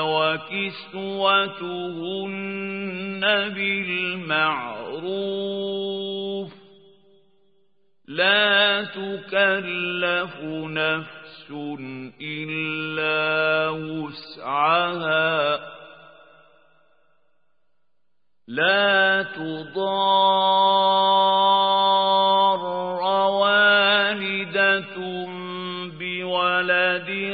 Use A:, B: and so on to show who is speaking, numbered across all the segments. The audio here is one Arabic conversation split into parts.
A: وكسوتهن بالمعروف لا تكلف نفس إلا وسعها لا تضار والدة بولدها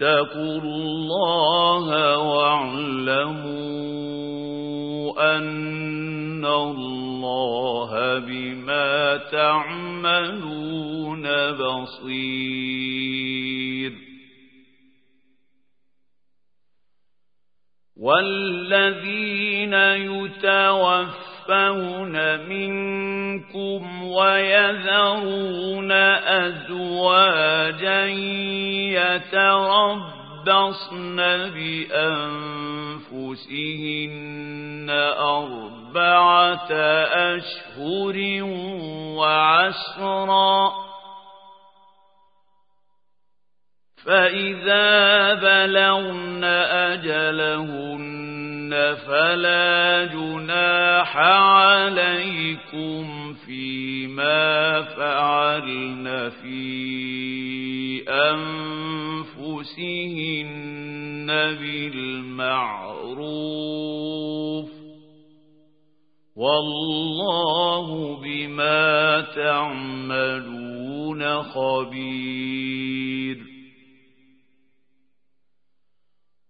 A: واتقوا الله واعلموا أن الله بما تعملون بصير. والذين يتوفون منكم ويذرون أزواجا يتربصن بأنفسهن أربعة أشهر وعشرا فإذا بلغن أجلهن فلا جناح عليكم فيما فعلن في أنفسهن بالمعروف والله بما تعملون خبير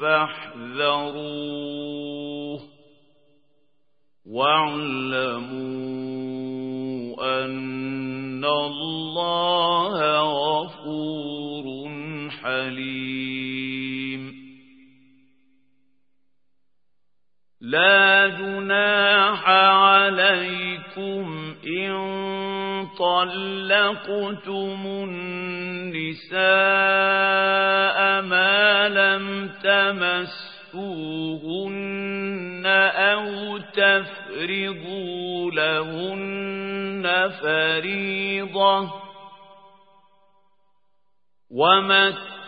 A: فاحذروه واعلموا أن الله غفور حليم. لا جناح عليكم إن طلقتم النساء ما لم تمسوهن أو تفرضوا لهن فريضة ومتعوهن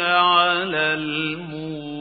A: على الموت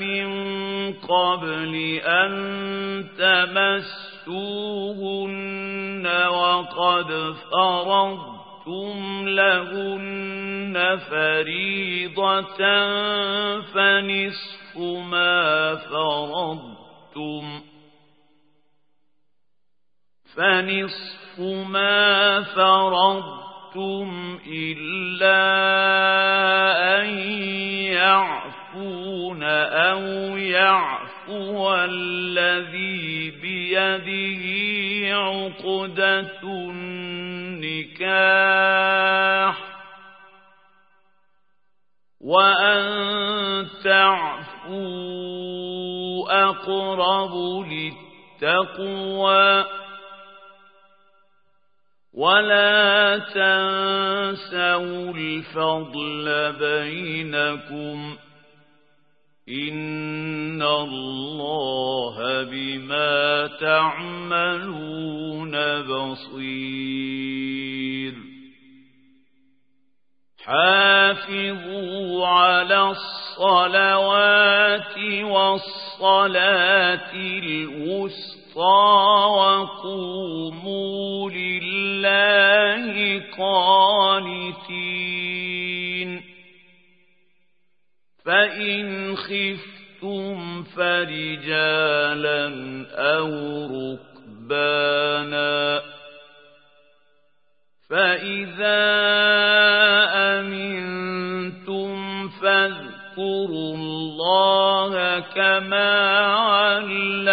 A: من قبل أن تمسوهن وقد فرضتم لهن فريضة فنصف ما فرضتم فنصف ما فرضتم إلا أن يعفو يعفون أو يعفو الذي بيده عقدة النكاح وأن تعفوا أقرب للتقوى ولا تنسوا الفضل بينكم إن الله بما تعملون بصير حافظوا على الصلوات والصلاة الوسطى وقوموا لله قانتين فإن خفتم فرجالا أو ركبانا فإذا أمنتم فاذكروا الله كما علمكم